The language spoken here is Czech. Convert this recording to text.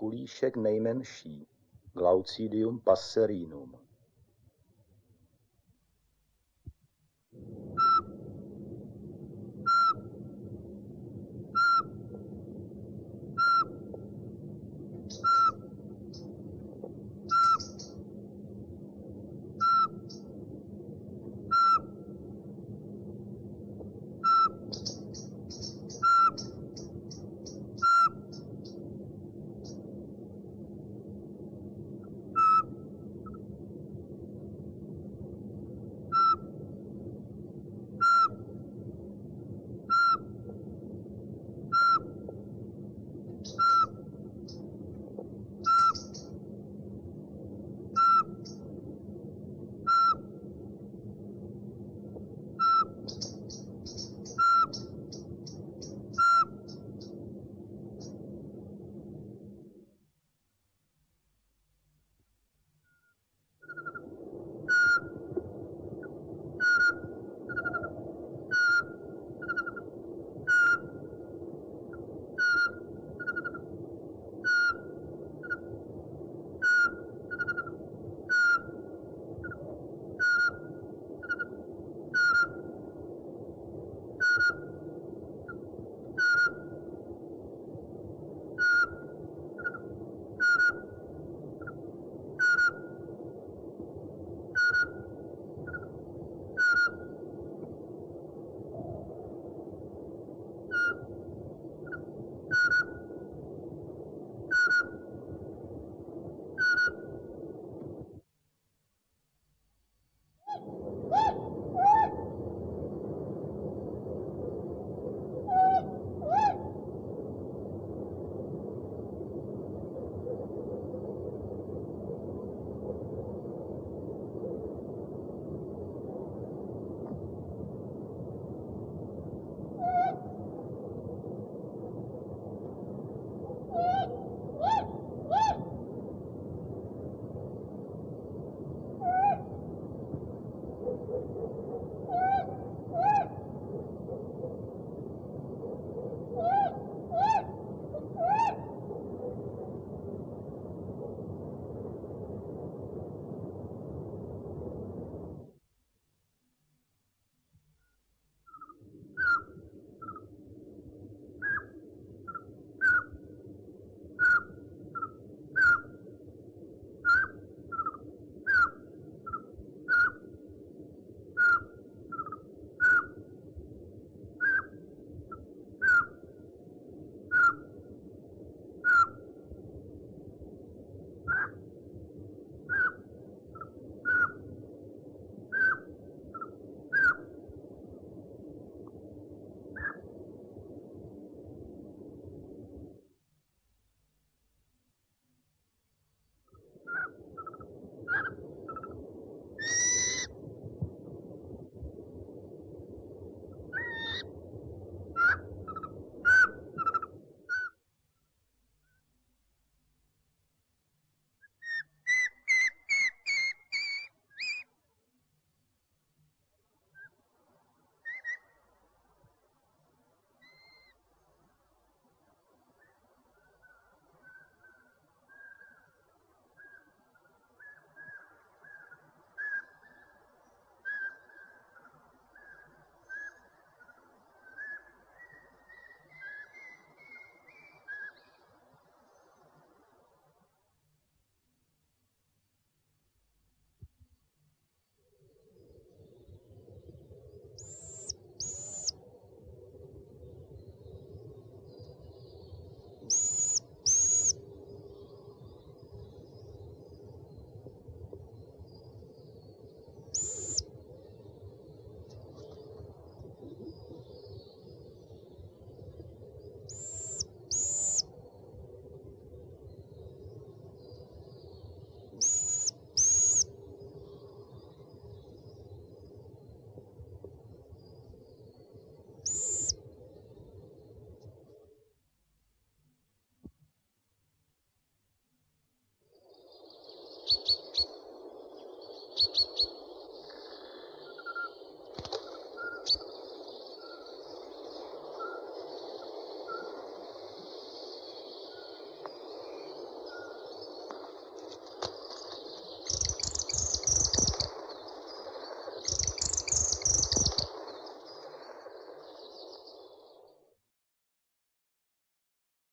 kulíšek nejmenší, Glaucidium passerinum.